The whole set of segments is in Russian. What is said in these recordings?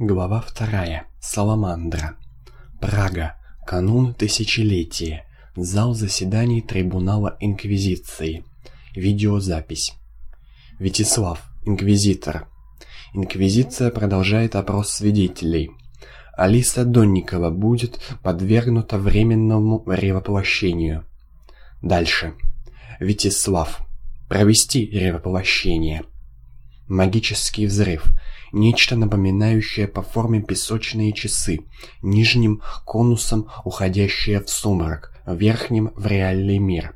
Глава вторая. Саламандра. Прага. Канун тысячелетия. Зал заседаний Трибунала Инквизиции. Видеозапись. Вячеслав. Инквизитор. Инквизиция продолжает опрос свидетелей. Алиса Донникова будет подвергнута временному ревоплощению. Дальше. Вячеслав. Провести ревоплощение. Магический взрыв. Нечто напоминающее по форме песочные часы, нижним конусом уходящее в сумрак, верхним в реальный мир.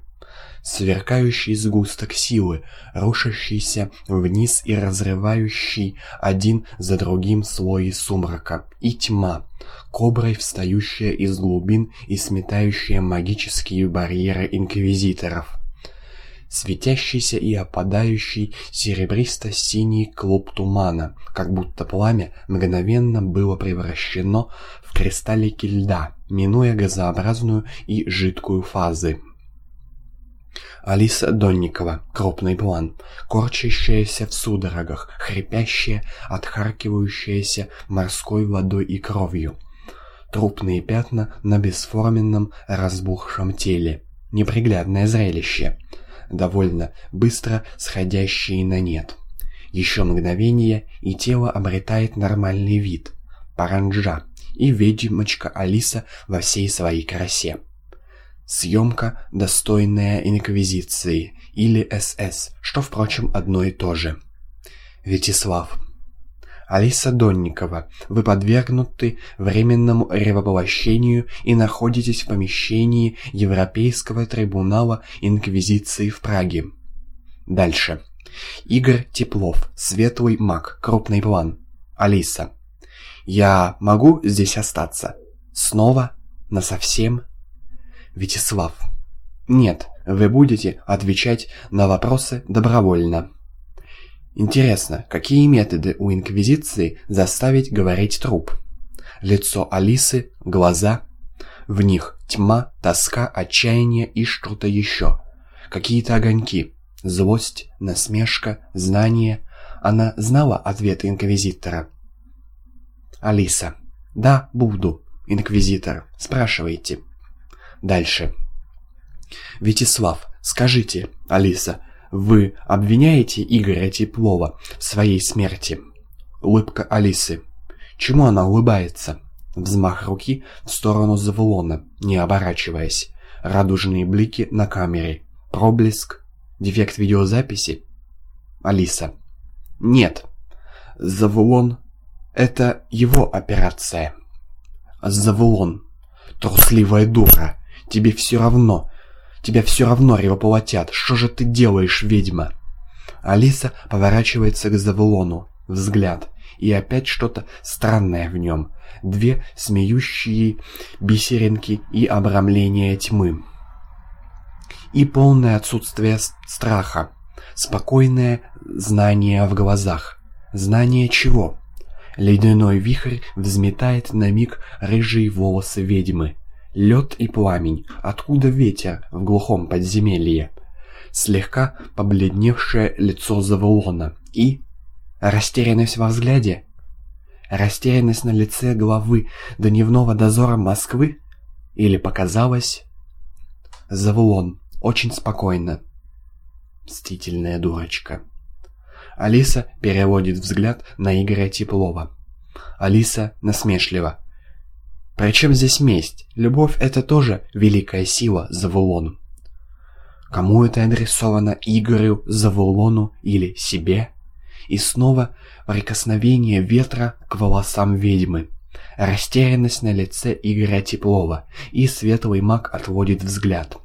Сверкающий сгусток силы, рушащийся вниз и разрывающий один за другим слои сумрака. И тьма, коброй встающая из глубин и сметающая магические барьеры инквизиторов светящийся и опадающий серебристо-синий клуб тумана, как будто пламя мгновенно было превращено в кристаллики льда, минуя газообразную и жидкую фазы. Алиса Донникова, крупный план, корчащаяся в судорогах, хрипящая, отхаркивающаяся морской водой и кровью. Трупные пятна на бесформенном разбухшем теле. Неприглядное зрелище довольно быстро сходящие на нет. Еще мгновение, и тело обретает нормальный вид. Паранджа и ведьмочка Алиса во всей своей красе. Съемка, достойная Инквизиции или СС, что, впрочем, одно и то же. Вячеслав. Алиса Донникова, вы подвергнуты временному ревоплощению и находитесь в помещении Европейского трибунала Инквизиции в Праге. Дальше. Игорь Теплов, светлый маг, крупный план. Алиса. Я могу здесь остаться? Снова? Насовсем? Вячеслав. Нет, вы будете отвечать на вопросы добровольно. Интересно, какие методы у Инквизиции заставить говорить труп? Лицо Алисы, глаза. В них тьма, тоска, отчаяние и что-то еще. Какие-то огоньки. Злость, насмешка, знание. Она знала ответ Инквизитора. Алиса. Да, буду. Инквизитор. Спрашивайте. Дальше. Вячеслав. Скажите, Алиса, вы обвиняете Игоря Теплова в своей смерти? Улыбка Алисы. Чему она улыбается? Взмах руки в сторону Завулона, не оборачиваясь. Радужные блики на камере. Проблеск. Дефект видеозаписи. Алиса. Нет. Завулон. Это его операция. Завулон. Трусливая дура. Тебе все равно, Тебя все равно ревоплотят. Что же ты делаешь, ведьма?» Алиса поворачивается к Завулону. Взгляд. И опять что-то странное в нем. Две смеющие бисеринки и обрамление тьмы. И полное отсутствие страха. Спокойное знание в глазах. Знание чего? Ледяной вихрь взметает на миг рыжие волосы ведьмы. Лед и пламень, откуда ветер в глухом подземелье. Слегка побледневшее лицо Завулона и... Растерянность во взгляде? Растерянность на лице главы дневного дозора Москвы? Или показалось? Завулон, очень спокойно. Мстительная дурочка. Алиса переводит взгляд на Игоря Теплова. Алиса насмешливо. Причем здесь месть? Любовь — это тоже великая сила Завулон. Кому это адресовано? Игорю, Завулону или себе? И снова прикосновение ветра к волосам ведьмы. Растерянность на лице Игоря Теплова, и светлый маг отводит взгляд.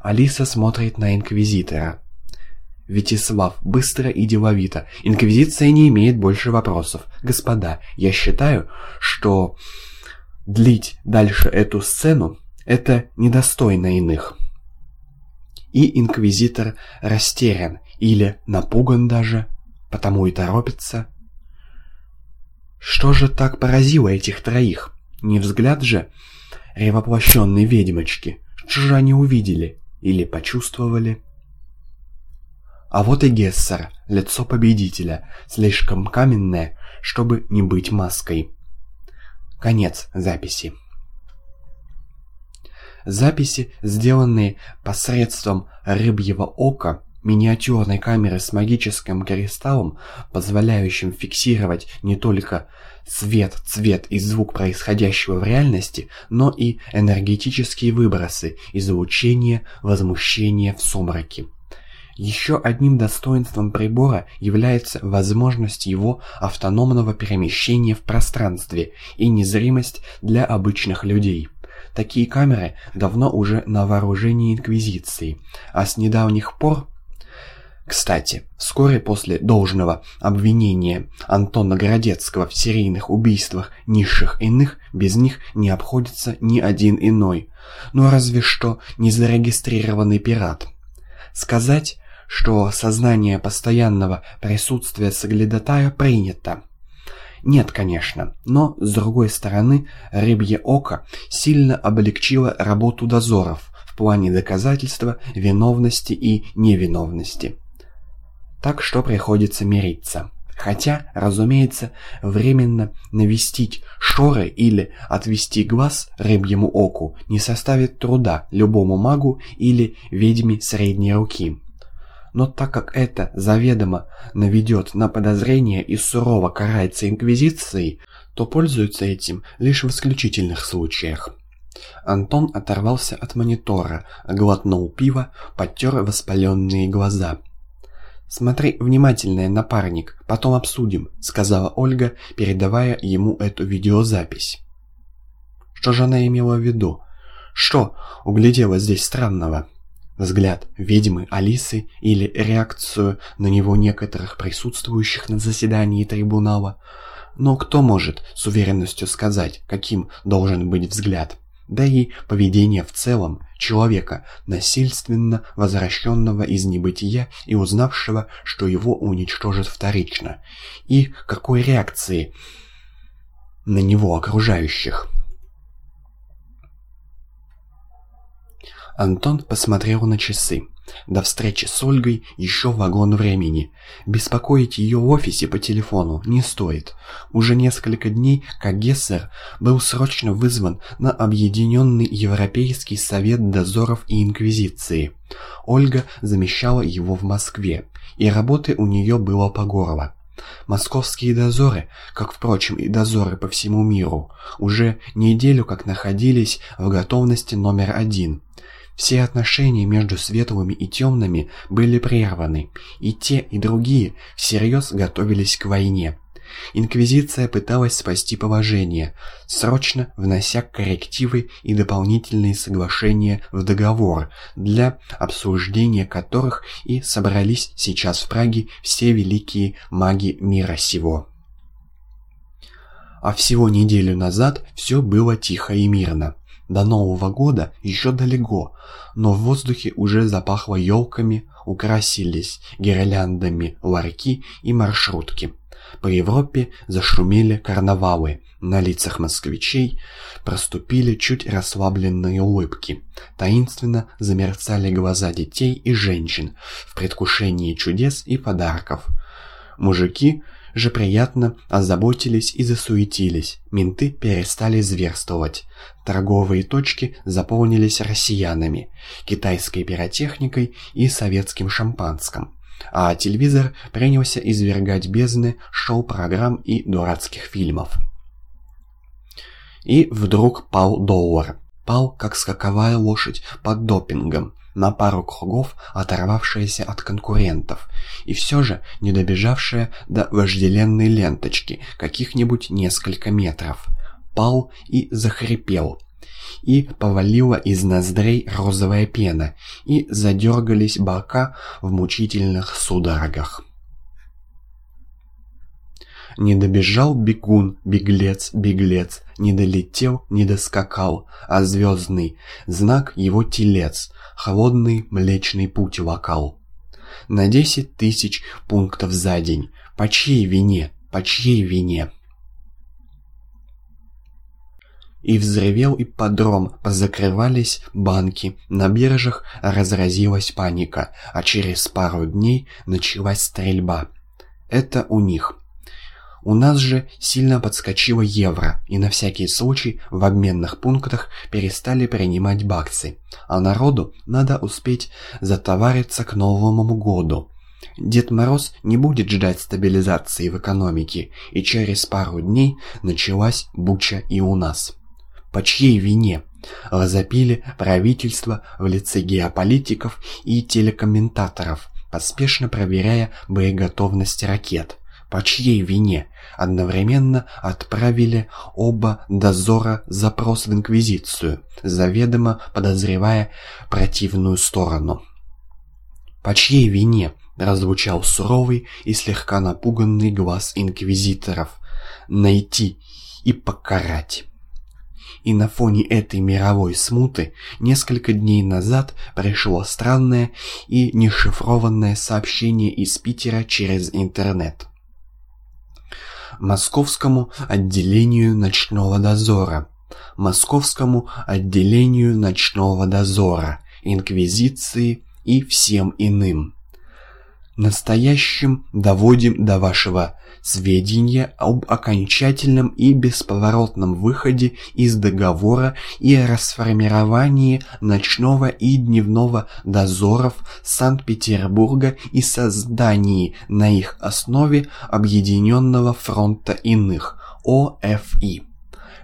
Алиса смотрит на Инквизитора. Вячеслав, быстро и деловито. Инквизиция не имеет больше вопросов. Господа, я считаю, что Длить дальше эту сцену – это недостойно иных. И инквизитор растерян или напуган даже, потому и торопится. Что же так поразило этих троих? Не взгляд же ревоплощенной ведьмочки. Что же они увидели или почувствовали? А вот и Гессер, лицо победителя, слишком каменное, чтобы не быть маской. Конец записи. Записи, сделанные посредством рыбьего ока, миниатюрной камеры с магическим кристаллом, позволяющим фиксировать не только свет, цвет и звук происходящего в реальности, но и энергетические выбросы, излучение, возмущение в сумраке. Еще одним достоинством прибора является возможность его автономного перемещения в пространстве и незримость для обычных людей. Такие камеры давно уже на вооружении Инквизиции, а с недавних пор кстати, вскоре после должного обвинения Антона Городецкого в серийных убийствах низших иных, без них не обходится ни один иной, ну разве что незарегистрированный пират. Сказать, что сознание постоянного присутствия соглядатая принято. Нет, конечно, но, с другой стороны, рыбье око сильно облегчило работу дозоров в плане доказательства виновности и невиновности. Так что приходится мириться. Хотя, разумеется, временно навестить шоры или отвести глаз рыбьему оку не составит труда любому магу или ведьме средней руки. Но так как это заведомо наведет на подозрение и сурово карается инквизицией, то пользуются этим лишь в исключительных случаях. Антон оторвался от монитора, глотнул пиво, потер воспаленные глаза – «Смотри внимательнее, напарник, потом обсудим», — сказала Ольга, передавая ему эту видеозапись. Что же она имела в виду? Что углядела здесь странного? Взгляд ведьмы Алисы или реакцию на него некоторых присутствующих на заседании трибунала? Но кто может с уверенностью сказать, каким должен быть взгляд? да и поведение в целом человека, насильственно возвращенного из небытия и узнавшего, что его уничтожат вторично, и какой реакции на него окружающих. Антон посмотрел на часы. До встречи с Ольгой еще вагон времени. Беспокоить ее в офисе по телефону не стоит. Уже несколько дней как Гессер был срочно вызван на Объединенный Европейский Совет Дозоров и Инквизиции. Ольга замещала его в Москве, и работы у нее было по горло. Московские дозоры, как, впрочем, и дозоры по всему миру, уже неделю как находились в готовности номер один – все отношения между светлыми и темными были прерваны, и те, и другие всерьез готовились к войне. Инквизиция пыталась спасти положение, срочно внося коррективы и дополнительные соглашения в договор, для обсуждения которых и собрались сейчас в Праге все великие маги мира сего. А всего неделю назад все было тихо и мирно. До Нового года еще далеко, но в воздухе уже запахло елками, украсились гирляндами ларьки и маршрутки. По Европе зашумели карнавалы, на лицах москвичей проступили чуть расслабленные улыбки. Таинственно замерцали глаза детей и женщин в предвкушении чудес и подарков. Мужики же приятно озаботились и засуетились. Менты перестали зверствовать. Торговые точки заполнились россиянами, китайской пиротехникой и советским шампанским. А телевизор принялся извергать бездны шоу-программ и дурацких фильмов. И вдруг пал доллар. Пал, как скаковая лошадь под допингом на пару кругов оторвавшаяся от конкурентов, и все же не добежавшая до вожделенной ленточки каких-нибудь несколько метров. Пал и захрипел, и повалила из ноздрей розовая пена, и задергались бока в мучительных судорогах. Не добежал бегун, беглец, беглец, не долетел, не доскакал, а звездный знак его телец, холодный млечный путь вокал. На десять тысяч пунктов за день. По чьей вине? По чьей вине? И взревел ипподром, позакрывались банки, на биржах разразилась паника, а через пару дней началась стрельба. Это у них. У нас же сильно подскочило евро, и на всякий случай в обменных пунктах перестали принимать баксы, а народу надо успеть затовариться к Новому году. Дед Мороз не будет ждать стабилизации в экономике, и через пару дней началась буча и у нас. По чьей вине? Возопили правительство в лице геополитиков и телекомментаторов, поспешно проверяя боеготовность ракет. По чьей вине? Одновременно отправили оба дозора запрос в Инквизицию, заведомо подозревая противную сторону. По чьей вине? Раззвучал суровый и слегка напуганный глаз инквизиторов. Найти и покарать. И на фоне этой мировой смуты несколько дней назад пришло странное и нешифрованное сообщение из Питера через интернет. Московскому отделению ночного дозора. Московскому отделению ночного дозора, Инквизиции и всем иным. Настоящим доводим до вашего сведения об окончательном и бесповоротном выходе из договора и расформировании ночного и дневного дозоров Санкт-Петербурга и создании на их основе Объединенного фронта иных ОФИ.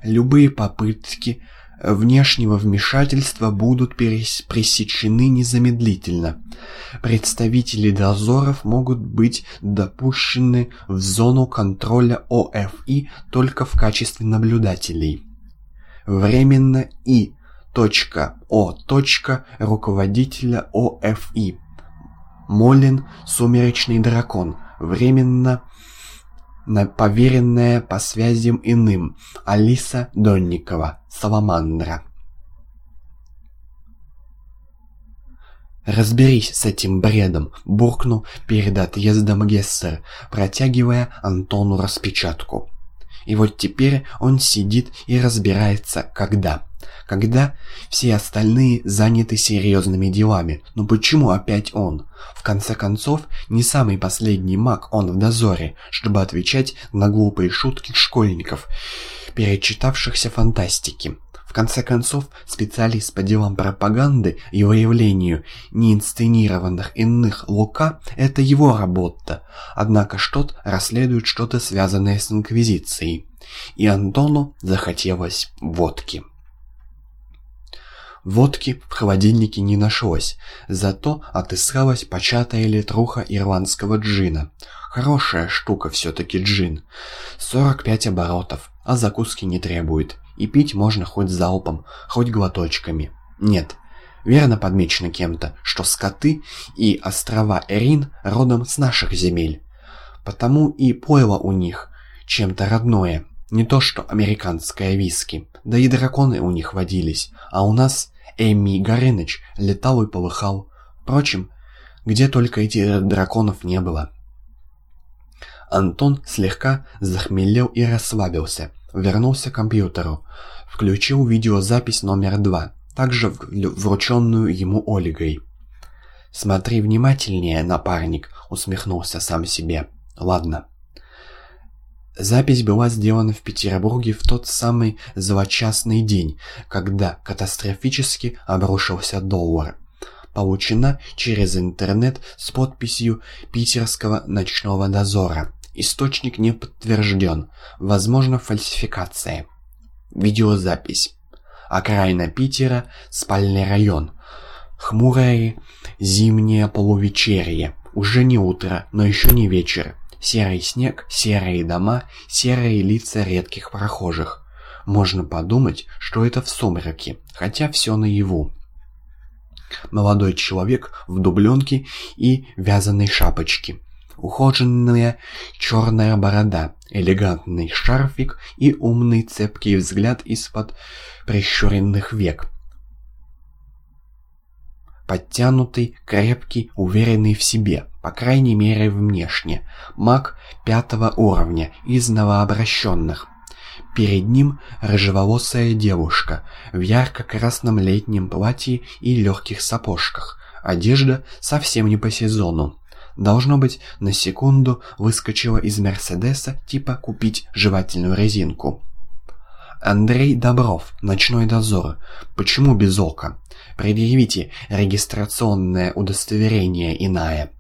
Любые попытки внешнего вмешательства будут пресечены незамедлительно. Представители дозоров могут быть допущены в зону контроля ОФИ только в качестве наблюдателей. Временно И. О. руководителя ОФИ. Молин Сумеречный дракон. Временно на поверенная по связям иным Алиса Донникова, Саламандра. «Разберись с этим бредом», — буркнул перед отъездом Гессер, протягивая Антону распечатку. И вот теперь он сидит и разбирается, когда. Когда все остальные заняты серьезными делами. Но почему опять он? В конце концов, не самый последний маг он в дозоре, чтобы отвечать на глупые шутки школьников, перечитавшихся фантастики. В конце концов, специалист по делам пропаганды и выявлению неинсценированных иных Лука – это его работа. Однако Штот расследует что-то связанное с Инквизицией. И Антону захотелось водки. Водки в холодильнике не нашлось, зато отыскалась початая литруха ирландского джина. Хорошая штука все-таки джин. 45 оборотов, а закуски не требует. И пить можно хоть залпом, хоть глоточками. Нет, верно подмечено кем-то, что скоты и острова Эрин родом с наших земель. Потому и пойло у них чем-то родное. Не то что американское виски. Да и драконы у них водились. А у нас Эмми Горыныч летал и полыхал. Впрочем, где только этих драконов не было. Антон слегка захмелел и расслабился. Вернулся к компьютеру. Включил видеозапись номер два, также врученную ему Ольгой. «Смотри внимательнее, напарник», — усмехнулся сам себе. «Ладно». Запись была сделана в Петербурге в тот самый злочастный день, когда катастрофически обрушился доллар. Получена через интернет с подписью питерского ночного дозора. Источник не подтвержден. Возможно, фальсификация. Видеозапись. Окраина Питера, спальный район. Хмурое зимнее полувечерье. Уже не утро, но еще не вечер. Серый снег, серые дома, серые лица редких прохожих. Можно подумать, что это в сумраке, хотя все наяву. Молодой человек в дубленке и вязаной шапочке ухоженная черная борода, элегантный шарфик и умный цепкий взгляд из-под прищуренных век. Подтянутый, крепкий, уверенный в себе, по крайней мере внешне, маг пятого уровня из новообращенных. Перед ним рыжеволосая девушка в ярко-красном летнем платье и легких сапожках. Одежда совсем не по сезону. Должно быть, на секунду выскочила из Мерседеса, типа купить жевательную резинку. Андрей Добров, ночной дозор. Почему без ока? Предъявите регистрационное удостоверение иная.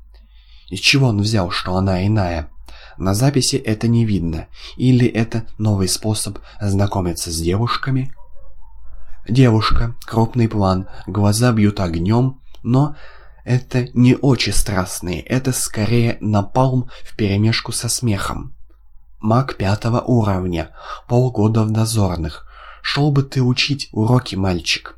Из чего он взял, что она иная? На записи это не видно. Или это новый способ знакомиться с девушками? Девушка, крупный план, глаза бьют огнем, но это не очи страстные, это скорее напалм вперемешку со смехом. Маг пятого уровня, полгода в дозорных. Шел бы ты учить уроки, мальчик.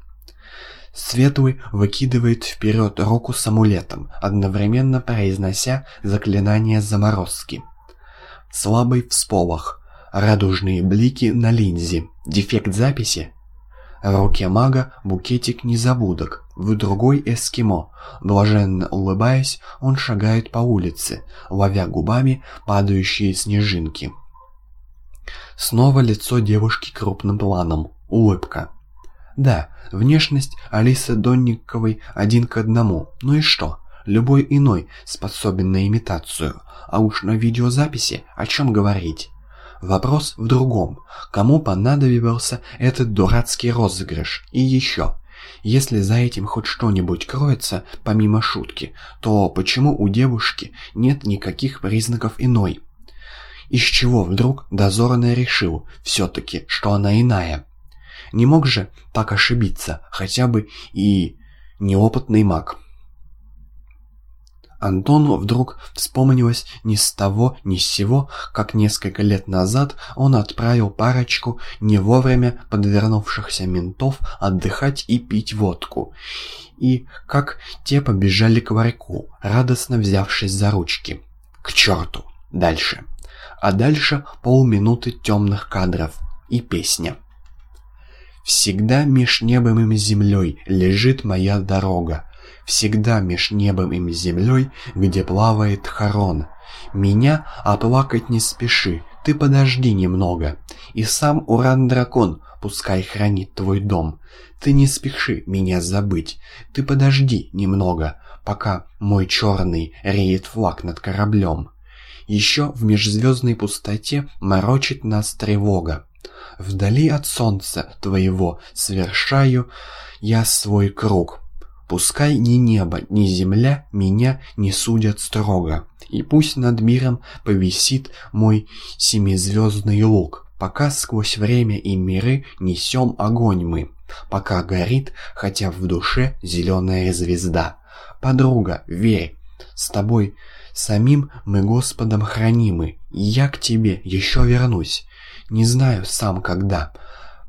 Светлый выкидывает вперед руку с амулетом, одновременно произнося заклинание заморозки. Слабый всполох. Радужные блики на линзе. Дефект записи? В руке мага букетик незабудок, в другой эскимо. Блаженно улыбаясь, он шагает по улице, ловя губами падающие снежинки. Снова лицо девушки крупным планом. Улыбка. Да, внешность Алисы Донниковой один к одному. Ну и что? Любой иной способен на имитацию. А уж на видеозаписи о чем говорить? Вопрос в другом. Кому понадобился этот дурацкий розыгрыш? И еще. Если за этим хоть что-нибудь кроется, помимо шутки, то почему у девушки нет никаких признаков иной? Из чего вдруг дозорный решил все-таки, что она иная? Не мог же так ошибиться хотя бы и неопытный маг. Антону вдруг вспомнилось ни с того ни с сего, как несколько лет назад он отправил парочку не вовремя подвернувшихся ментов отдыхать и пить водку, и как те побежали к варьку, радостно взявшись за ручки. К черту! Дальше. А дальше полминуты темных кадров и песня. Всегда меж небом и землей лежит моя дорога, Всегда меж небом и землей, где плавает Харон. Меня оплакать не спеши, ты подожди немного. И сам Уран-дракон пускай хранит твой дом. Ты не спеши меня забыть, ты подожди немного, пока мой черный реет флаг над кораблем. Еще в межзвездной пустоте морочит нас тревога. Вдали от солнца твоего совершаю я свой круг. Пускай ни небо, ни земля меня не судят строго, и пусть над миром повисит мой семизвездный лук, пока сквозь время и миры несем огонь мы, пока горит, хотя в душе зеленая звезда. Подруга, верь, с тобой самим мы Господом хранимы, я к тебе еще вернусь, не знаю сам когда,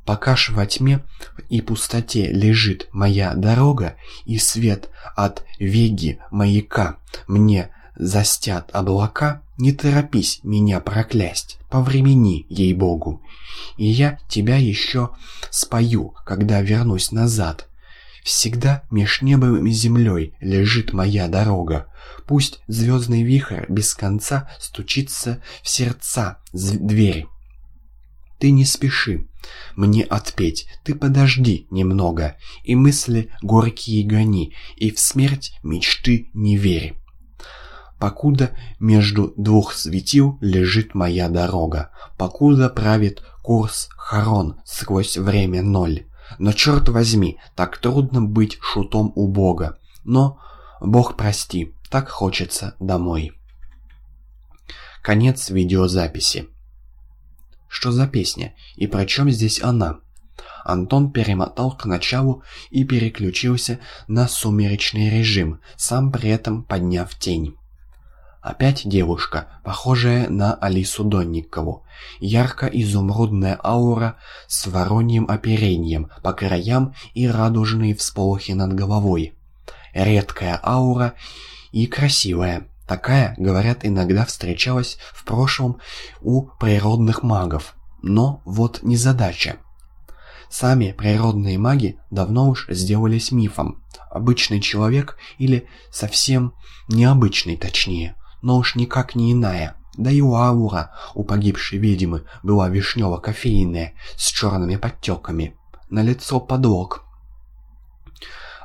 Пока ж во тьме и пустоте лежит моя дорога, и свет от веги маяка мне застят облака, не торопись меня проклясть, повремени, ей-богу. И я тебя еще спою, когда вернусь назад. Всегда меж небом и землей лежит моя дорога. Пусть звездный вихрь без конца стучится в сердца дверь. Ты не спеши, мне отпеть, ты подожди немного, и мысли горькие гони, и в смерть мечты не верь. Покуда между двух светил лежит моя дорога, покуда правит курс Харон сквозь время ноль. Но черт возьми, так трудно быть шутом у Бога. Но, Бог прости, так хочется домой. Конец видеозаписи. Что за песня? И про чем здесь она? Антон перемотал к началу и переключился на сумеречный режим, сам при этом подняв тень. Опять девушка, похожая на Алису Донникову. Ярко-изумрудная аура с вороньим оперением по краям и радужные всполохи над головой. Редкая аура и красивая. Такая, говорят, иногда встречалась в прошлом у природных магов. Но вот незадача. Сами природные маги давно уж сделались мифом. Обычный человек или совсем необычный точнее, но уж никак не иная. Да и у аура у погибшей ведьмы была вишнево-кофейная с черными подтеками. На лицо подлог.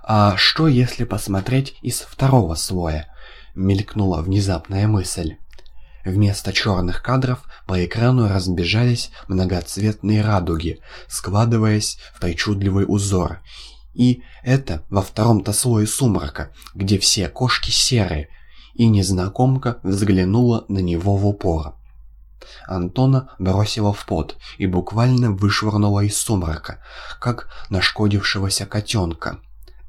А что если посмотреть из второго слоя? Мелькнула внезапная мысль. Вместо черных кадров по экрану разбежались многоцветные радуги, складываясь в причудливый узор. И это во втором-то слое сумрака, где все кошки серые, и незнакомка взглянула на него в упор. Антона бросила в пот и буквально вышвырнула из сумрака, как нашкодившегося котенка.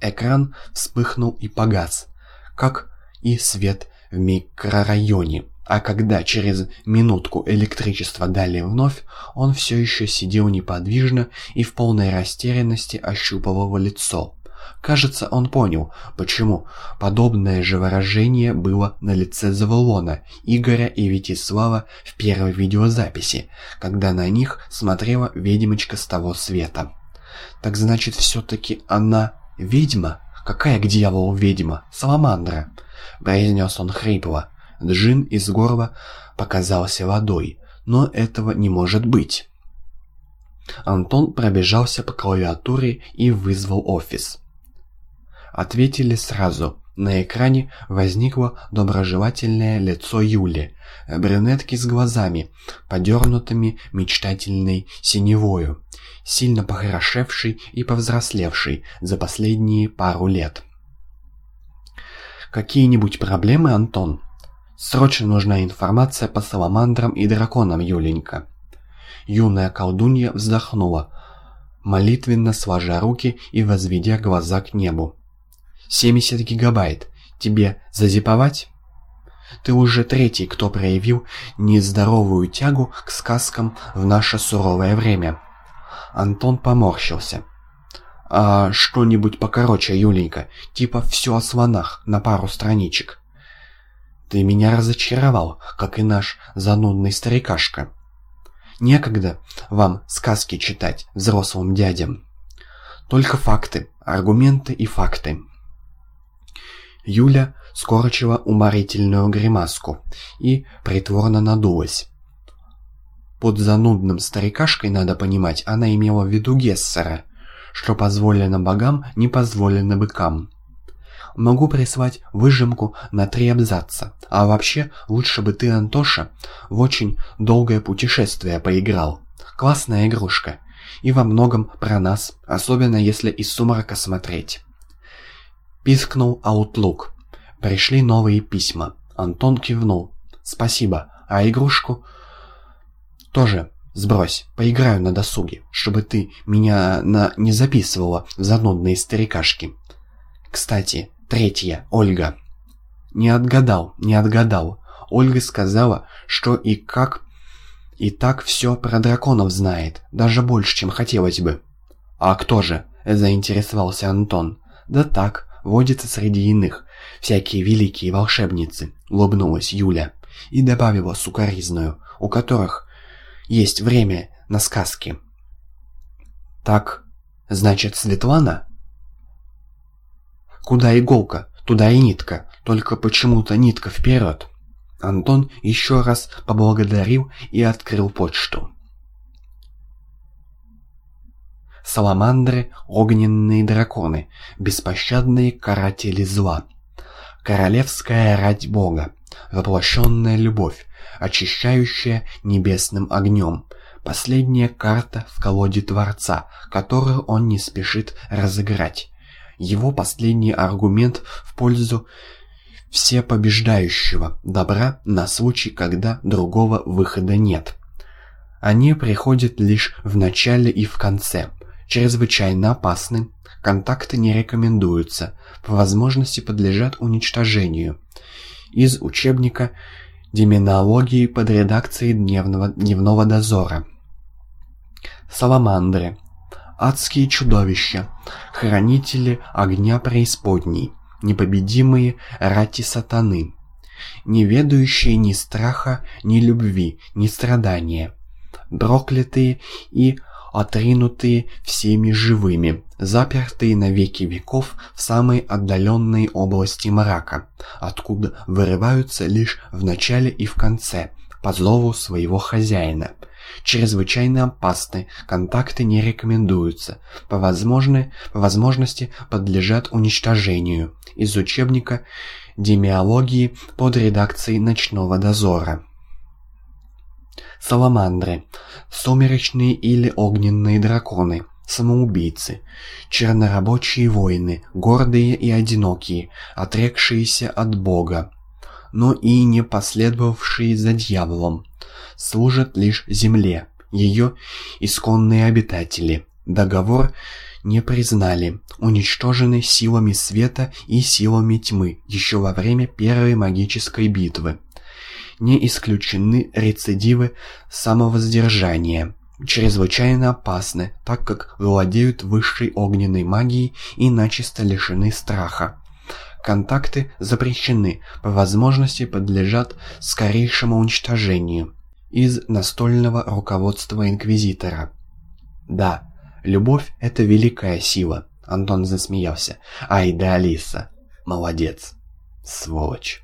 Экран вспыхнул и погас, как и свет в микрорайоне. А когда через минутку электричество дали вновь, он все еще сидел неподвижно и в полной растерянности ощупывал лицо. Кажется, он понял, почему подобное же выражение было на лице Завулона, Игоря и Витислава в первой видеозаписи, когда на них смотрела ведьмочка с того света. Так значит, все-таки она ведьма? Какая к дьяволу ведьма? Саламандра, произнес он хрипло. Джин из горла показался водой, но этого не может быть. Антон пробежался по клавиатуре и вызвал офис. Ответили сразу. На экране возникло доброжелательное лицо Юли, брюнетки с глазами, подернутыми мечтательной синевою, сильно похорошевшей и повзрослевшей за последние пару лет. «Какие-нибудь проблемы, Антон?» Срочно нужна информация по саламандрам и драконам, Юленька. Юная колдунья вздохнула, молитвенно сложа руки и возведя глаза к небу. «70 гигабайт. Тебе зазиповать?» Ты уже третий, кто проявил нездоровую тягу к сказкам в наше суровое время. Антон поморщился. А что-нибудь покороче, Юленька, типа «Все о слонах» на пару страничек. Ты меня разочаровал, как и наш занудный старикашка. Некогда вам сказки читать, взрослым дядям. Только факты, аргументы и факты. Юля скорчила уморительную гримаску и притворно надулась. Под занудным старикашкой, надо понимать, она имела в виду Гессера, что позволено богам, не позволено быкам. Могу прислать выжимку на три абзаца. А вообще, лучше бы ты, Антоша, в очень долгое путешествие поиграл. Классная игрушка. И во многом про нас, особенно если из сумрака смотреть. Пискнул Outlook. Пришли новые письма. Антон кивнул. Спасибо. А игрушку? Тоже сбрось. Поиграю на досуге, чтобы ты меня на... не записывала в занудные старикашки. Кстати, Третья. Ольга. Не отгадал, не отгадал. Ольга сказала, что и как и так все про драконов знает, даже больше, чем хотелось бы. А кто же? Заинтересовался Антон. Да так, водится среди иных. Всякие великие волшебницы, улыбнулась Юля. И добавила сукоризную, у которых есть время на сказки. Так, значит, Светлана? Куда иголка, туда и нитка, только почему-то нитка вперед. Антон еще раз поблагодарил и открыл почту. Саламандры — огненные драконы, беспощадные каратели зла. Королевская рать Бога, воплощенная любовь, очищающая небесным огнем. Последняя карта в колоде Творца, которую он не спешит разыграть его последний аргумент в пользу всепобеждающего добра на случай, когда другого выхода нет. Они приходят лишь в начале и в конце. Чрезвычайно опасны, контакты не рекомендуются, по возможности подлежат уничтожению. Из учебника демонологии под редакцией дневного, дневного дозора. Саламандры. Адские чудовища, хранители огня преисподней, непобедимые рати сатаны, не ведающие ни страха, ни любви, ни страдания, проклятые и отринутые всеми живыми, запертые на веки веков в самой отдаленной области мрака, откуда вырываются лишь в начале и в конце, по зову своего хозяина. Чрезвычайно опасны, контакты не рекомендуются, по, возможны, по возможности подлежат уничтожению. Из учебника демиологии под редакцией «Ночного дозора». Саламандры, сумеречные или огненные драконы, самоубийцы, чернорабочие воины, гордые и одинокие, отрекшиеся от Бога, но и не последовавшие за дьяволом, служат лишь земле, ее исконные обитатели. Договор не признали, уничтожены силами света и силами тьмы еще во время первой магической битвы. Не исключены рецидивы самовоздержания, чрезвычайно опасны, так как владеют высшей огненной магией и начисто лишены страха. Контакты запрещены, по возможности подлежат скорейшему уничтожению. Из настольного руководства Инквизитора. Да, любовь – это великая сила, Антон засмеялся. Ай да Алиса, молодец, сволочь.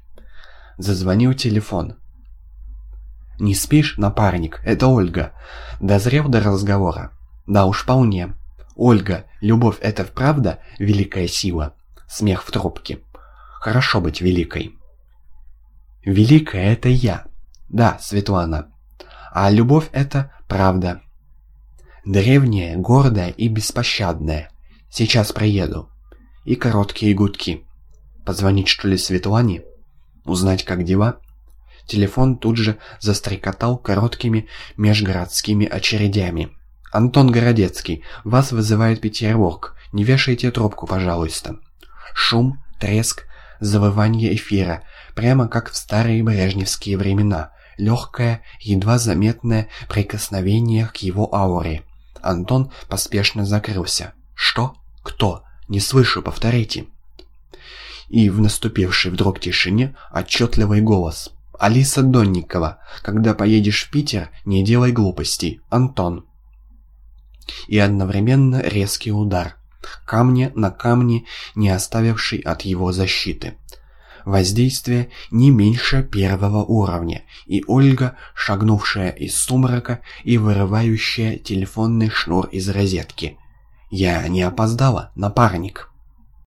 Зазвонил телефон. «Не спишь, напарник? Это Ольга. Дозрел до разговора?» «Да уж, вполне. Ольга, любовь — это вправда великая сила?» Смех в трубке. «Хорошо быть великой». «Великая — это я». «Да, Светлана. А любовь — это правда». «Древняя, гордая и беспощадная. Сейчас приеду». И короткие гудки. «Позвонить, что ли, Светлане? Узнать, как дела?» Телефон тут же застрекотал короткими межгородскими очередями. «Антон Городецкий, вас вызывает Петербург. Не вешайте трубку, пожалуйста». Шум, треск, завывание эфира, прямо как в старые брежневские времена. Легкое, едва заметное прикосновение к его ауре. Антон поспешно закрылся. «Что? Кто? Не слышу, повторите». И в наступившей вдруг тишине отчетливый голос. Алиса Донникова. Когда поедешь в Питер, не делай глупостей. Антон. И одновременно резкий удар. Камня на камне, не оставивший от его защиты. Воздействие не меньше первого уровня, и Ольга, шагнувшая из сумрака и вырывающая телефонный шнур из розетки. «Я не опоздала, напарник».